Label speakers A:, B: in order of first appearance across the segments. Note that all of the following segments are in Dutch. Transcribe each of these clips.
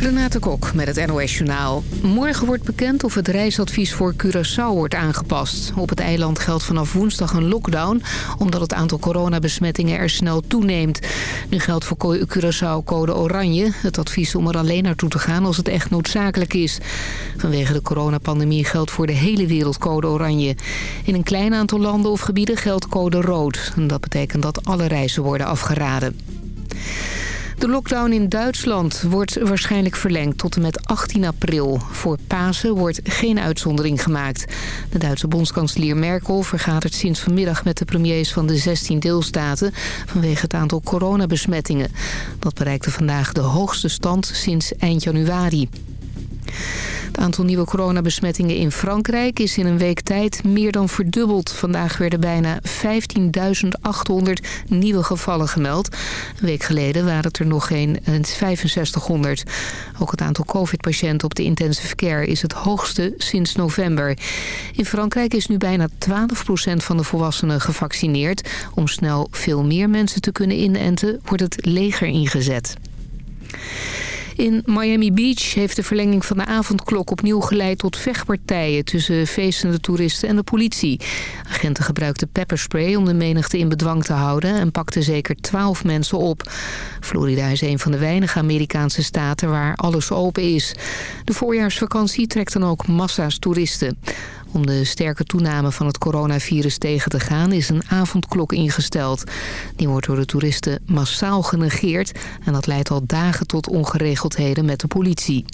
A: Renate Kok met het NOS Journaal. Morgen wordt bekend of het reisadvies voor Curaçao wordt aangepast. Op het eiland geldt vanaf woensdag een lockdown... omdat het aantal coronabesmettingen er snel toeneemt. Nu geldt voor Curaçao code oranje. Het advies om er alleen naartoe te gaan als het echt noodzakelijk is. Vanwege de coronapandemie geldt voor de hele wereld code oranje. In een klein aantal landen of gebieden geldt code rood. En dat betekent dat alle reizen worden afgeraden. De lockdown in Duitsland wordt waarschijnlijk verlengd tot en met 18 april. Voor Pasen wordt geen uitzondering gemaakt. De Duitse bondskanselier Merkel vergadert sinds vanmiddag met de premiers van de 16 deelstaten... vanwege het aantal coronabesmettingen. Dat bereikte vandaag de hoogste stand sinds eind januari. Het aantal nieuwe coronabesmettingen in Frankrijk is in een week tijd meer dan verdubbeld. Vandaag werden bijna 15.800 nieuwe gevallen gemeld. Een week geleden waren het er nog geen 6500. Ook het aantal covid-patiënten op de intensive care is het hoogste sinds november. In Frankrijk is nu bijna 12% van de volwassenen gevaccineerd. Om snel veel meer mensen te kunnen inenten wordt het leger ingezet. In Miami Beach heeft de verlenging van de avondklok opnieuw geleid tot vechtpartijen tussen feestende toeristen en de politie. Agenten gebruikten pepperspray om de menigte in bedwang te houden en pakten zeker twaalf mensen op. Florida is een van de weinige Amerikaanse staten waar alles open is. De voorjaarsvakantie trekt dan ook massa's toeristen. Om de sterke toename van het coronavirus tegen te gaan is een avondklok ingesteld. Die wordt door de toeristen massaal genegeerd en dat leidt al dagen tot ongeregeldheden met de politie.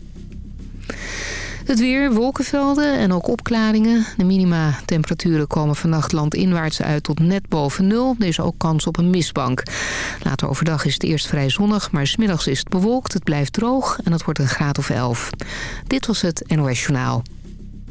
A: Het weer, wolkenvelden en ook opklaringen. De minima-temperaturen komen vannacht landinwaarts uit tot net boven nul. Er is ook kans op een mistbank. Later overdag is het eerst vrij zonnig, maar smiddags is het bewolkt. Het blijft droog en het wordt een graad of 11. Dit was het NOS Journaal.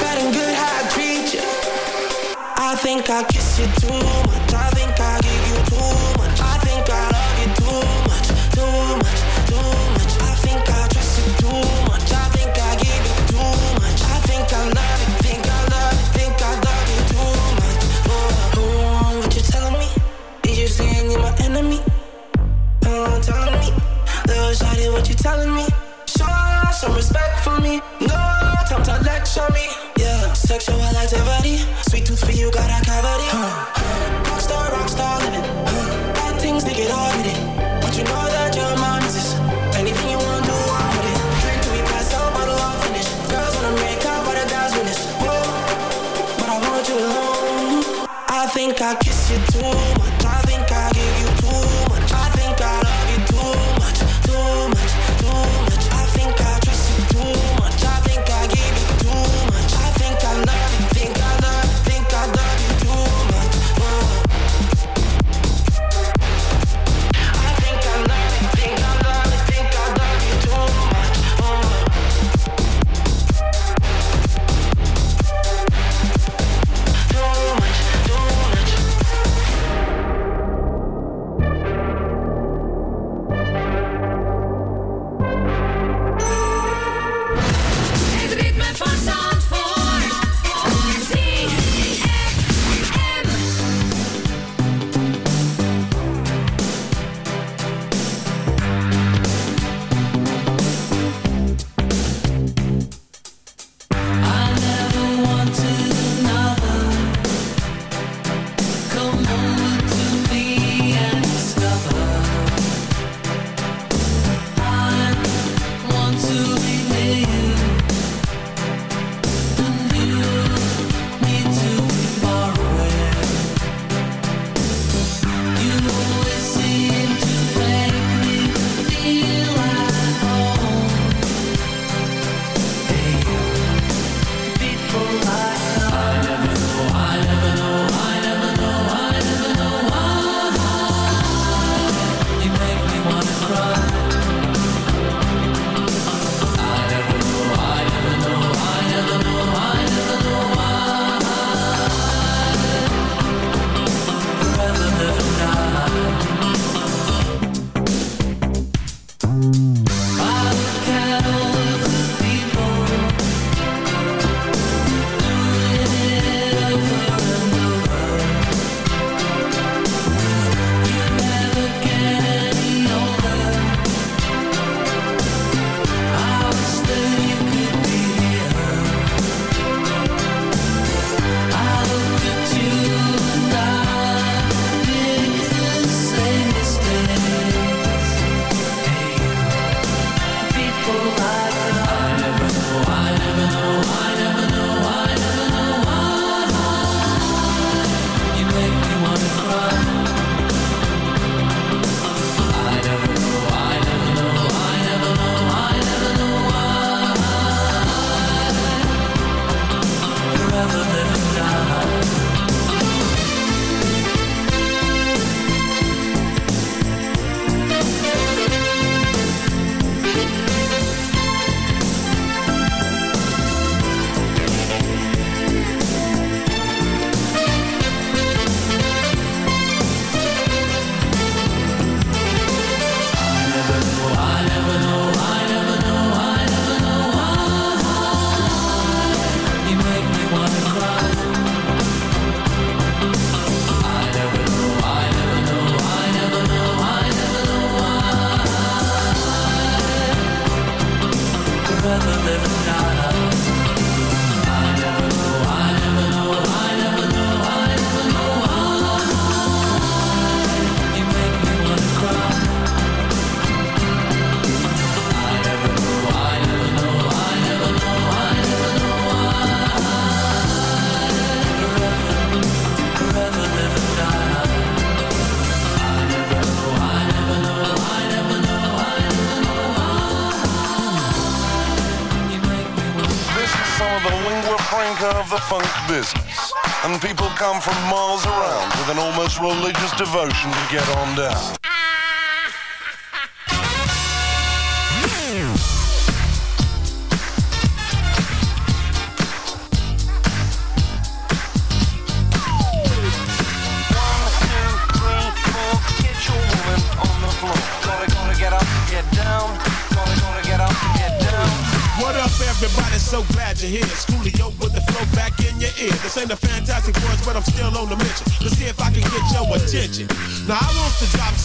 B: Bad and good, how I. I think I kiss you too much. I think I. I
C: an almost religious devotion to get on down.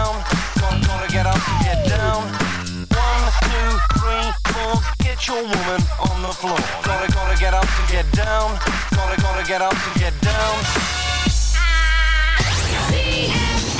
C: down. Gonna, gonna get up, get down. One, two, three, four. Get your woman on the floor. Gonna, gonna get up and get down. Gonna, gonna get up and get down.
D: I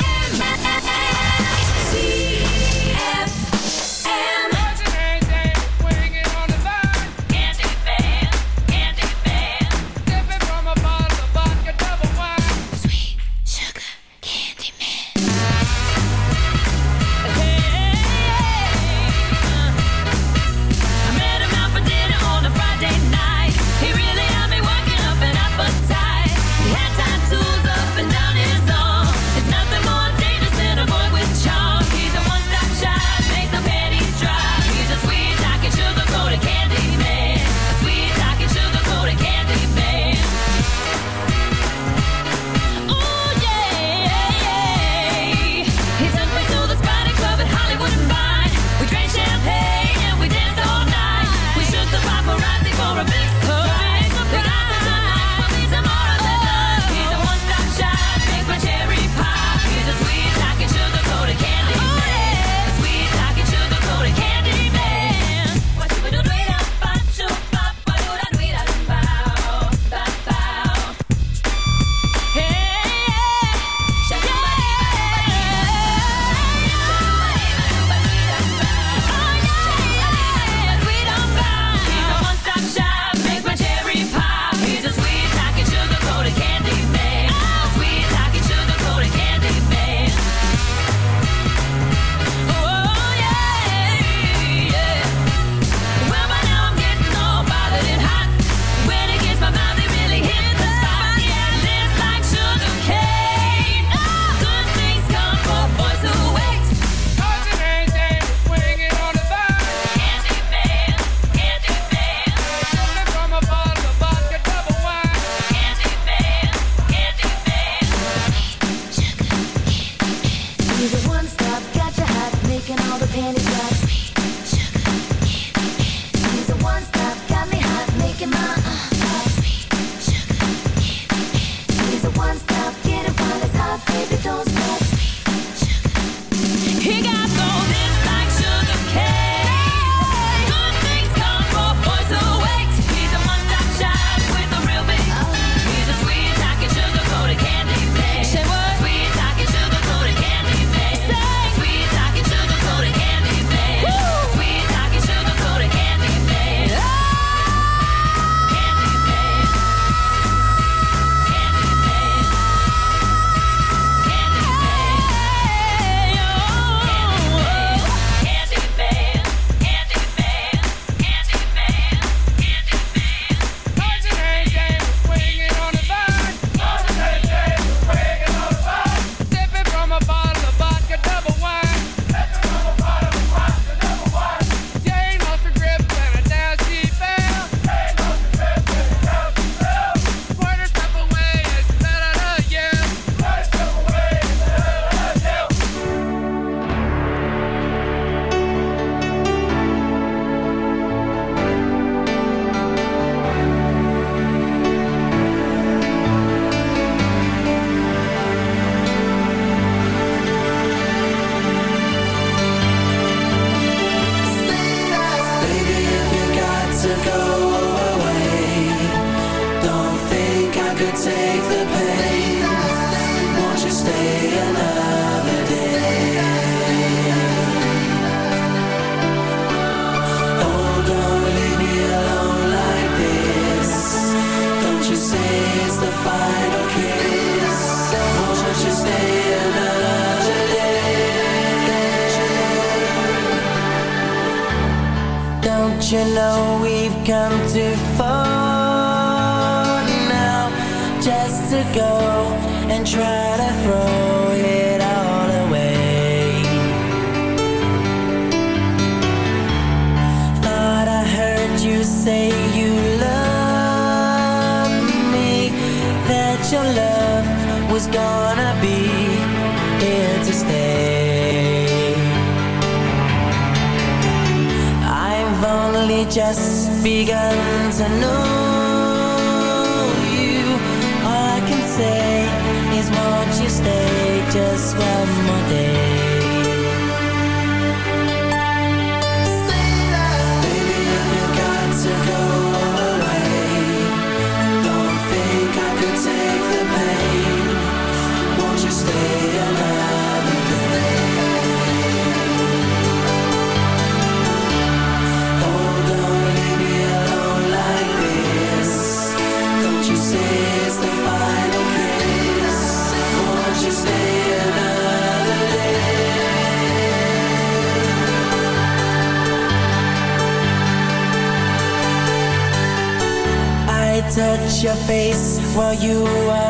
B: face while you are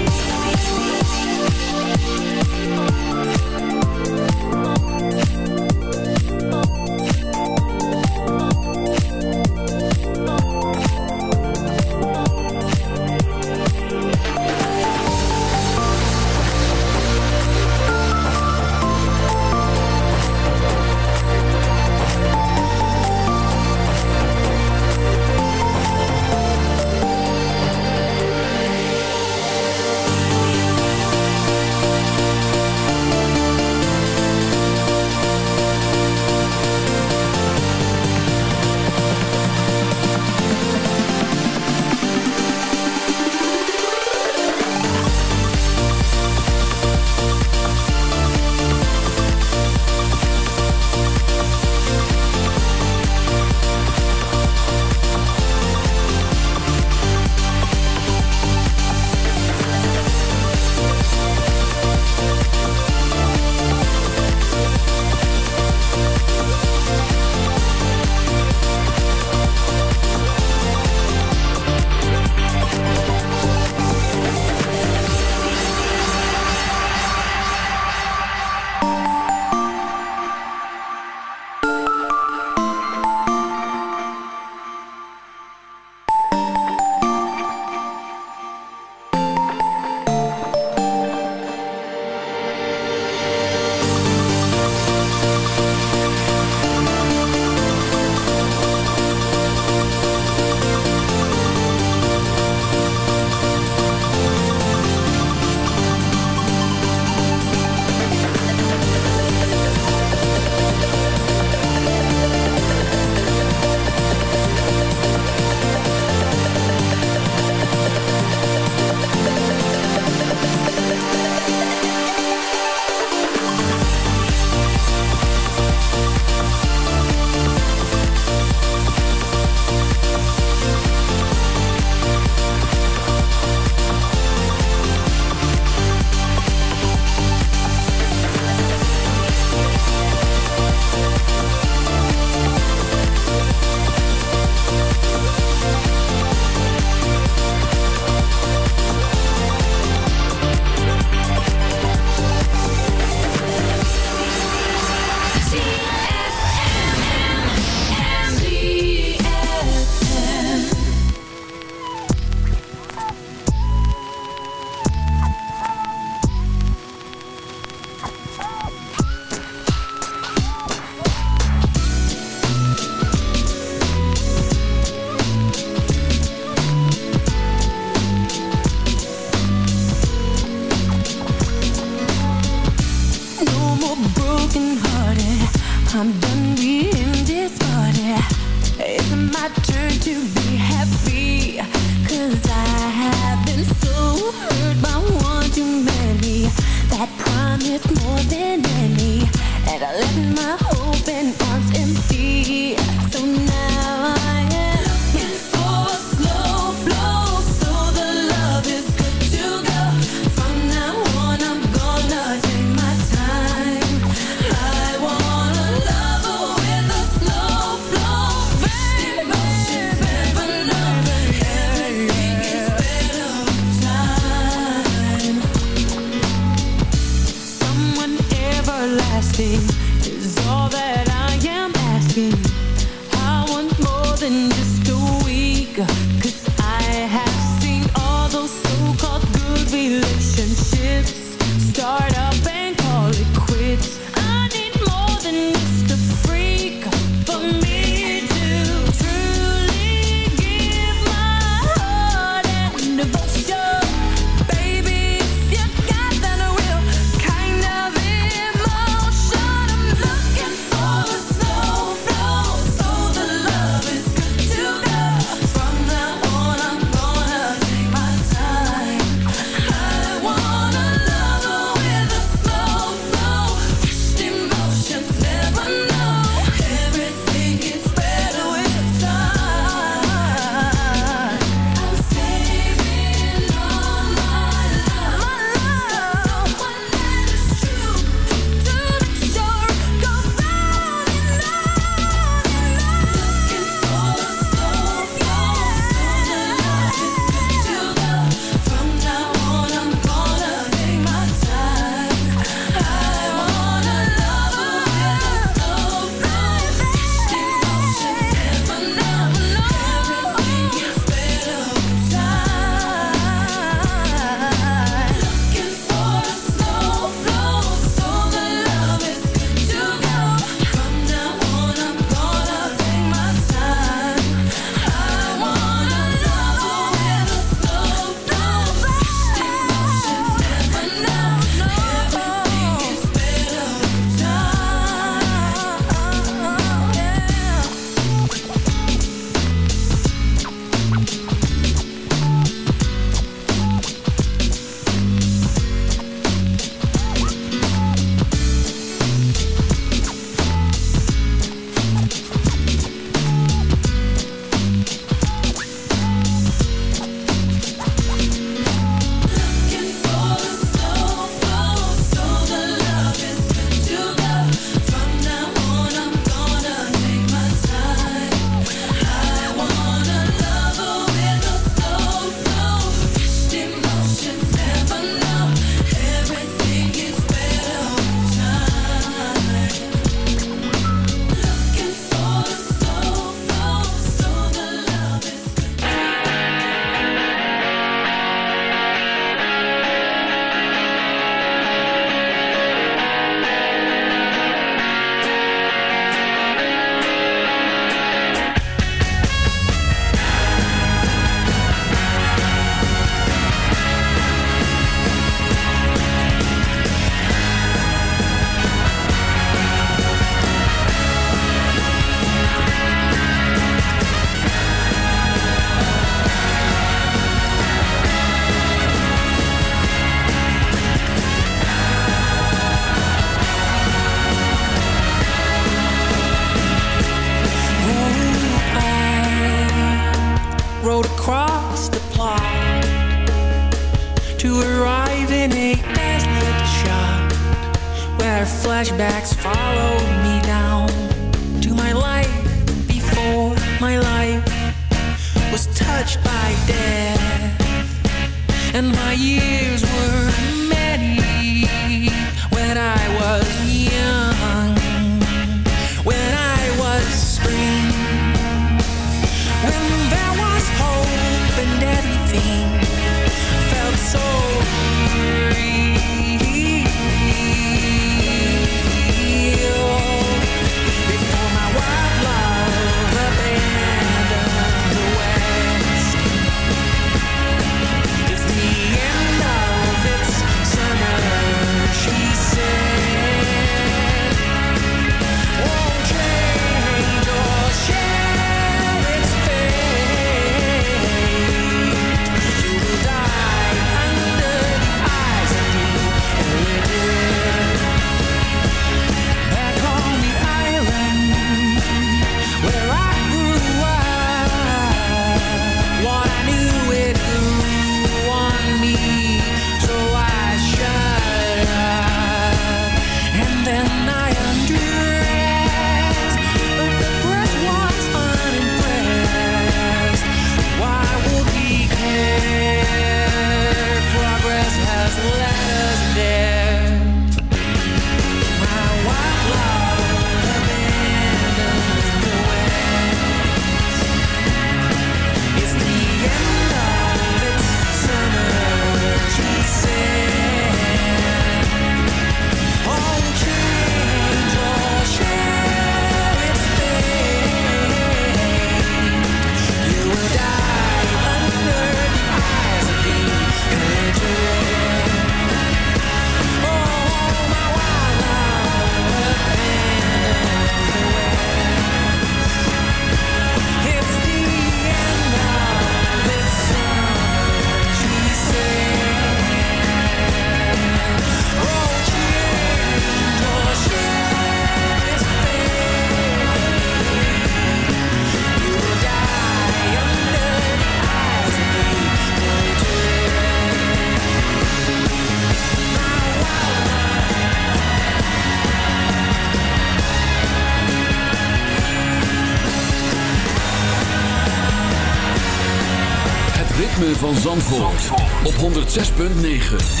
E: Zandvoort, op 106.9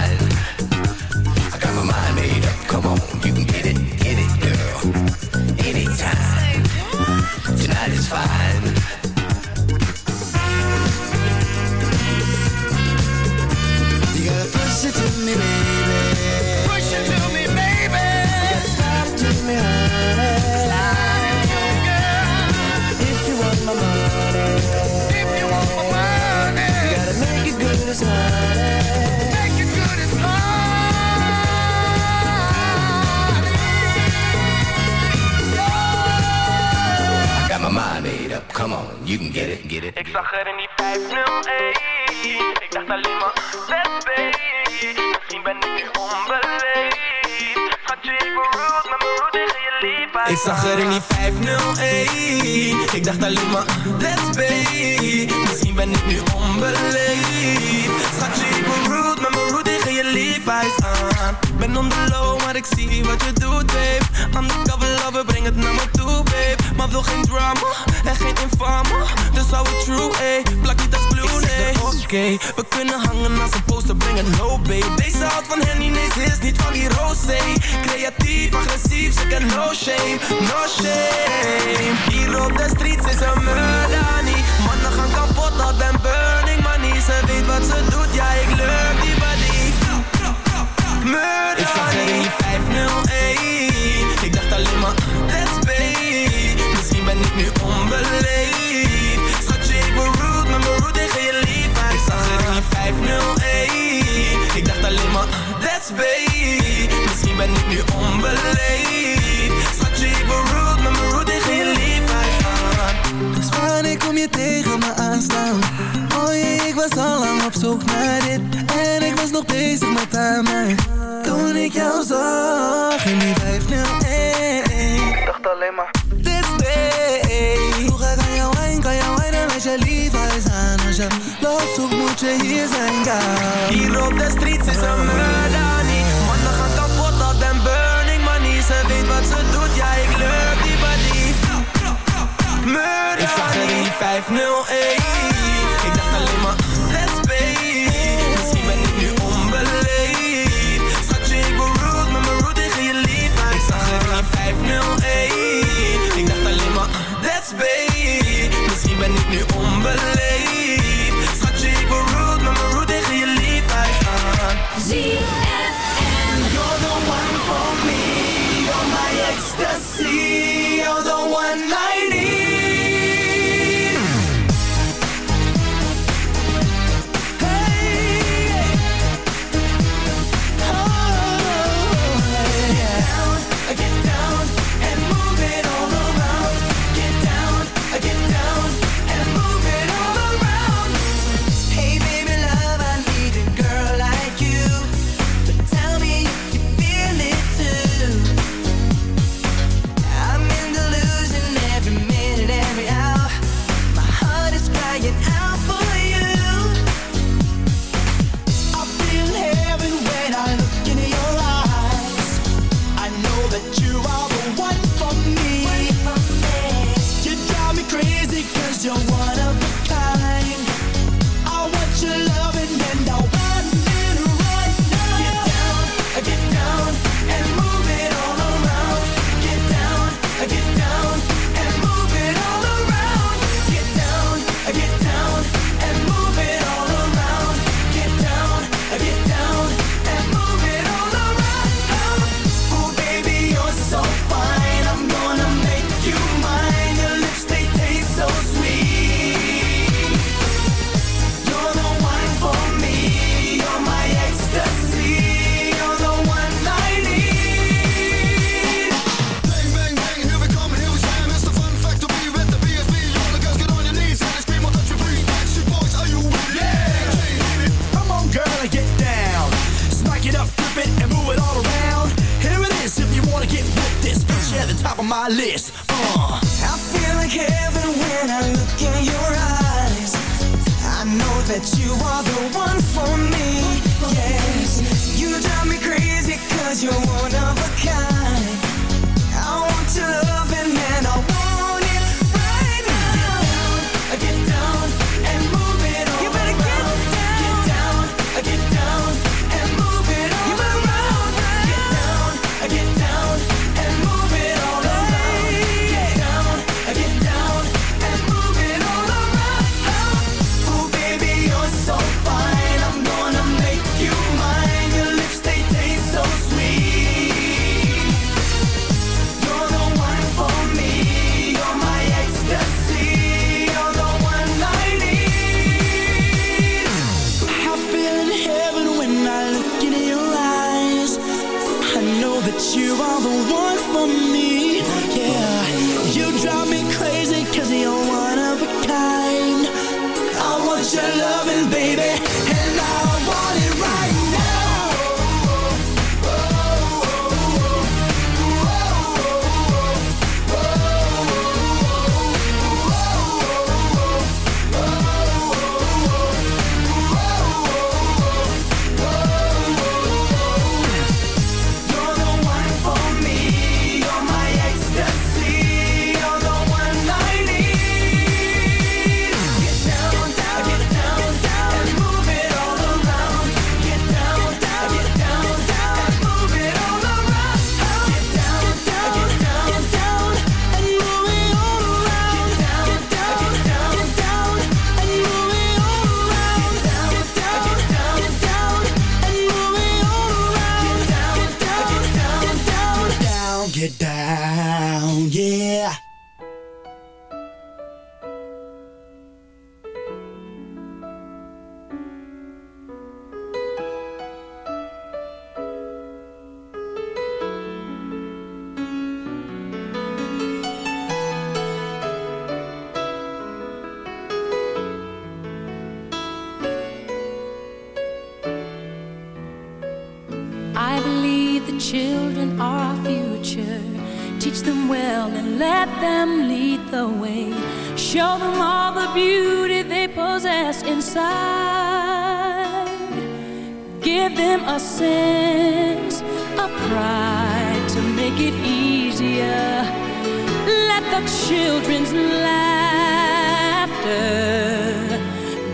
F: You can get it, get it.
G: Ik zag er in die 501 Ik dacht alleen maar Let's baby Misschien ben ik nu onbeleefd. Schatje, ik ben rude Met mijn rude tegen je lief.
H: Ik zag er in die 501 Ik dacht alleen maar Let's babe Misschien ben ik nu onbeleefd. Schatje, ik ben rude Met mijn rude tegen je levi's aan. Ben on the low, maar ik zie wat je doet, babe. Undercover lover, breng het naar me toe, Maar wil geen drama en geen infame. Dus hou het true, ey. Plak niet als blue, nee Oké, we kunnen hangen als een poster, breng het no, babe. Deze houdt van Henny, nee, ze is niet van die rosé Creatief, agressief, ze kent no shame, no shame. Hier op de streets is een murder, niet Mannen gaan kapot, al ben burning money. Ze weet wat ze doet, ja, ik lurk die body. Murder, Ik zag er in die 501 Ik dacht alleen maar, let's nu onbeleefd. Schatje, ik ben rude, met mijn rude tegen je lief. Ik zag er in die 501 Ik dacht alleen maar, let's babe. Misschien ben ik nu onbeleefd. Schatje, ik ben rude, met mijn rude tegen je lief. Dus wanneer kom je tegen me aanstaan? Oh jee, ik was al lang op zoek naar dit. En ik was nog bezig met haar mij. Toen ik jou zag in die 501 Ik dacht alleen maar je loopt zoekt moet je hier zijn, girl Hier op de streets is een murder niet Mannen gaan kapot, al den burning money Ze weet wat ze doet, ja ik lurk die body Murder Ik zag er in die 501 Ik dacht alleen maar Let's babe Misschien ben ik nu onbeleefd Schatje ik ben rude met mijn rude tegen je lief Ik zag er in die 501 Ik dacht alleen maar Let's babe Misschien ben ik nu onbeleefd
I: don't want that you are the one for me.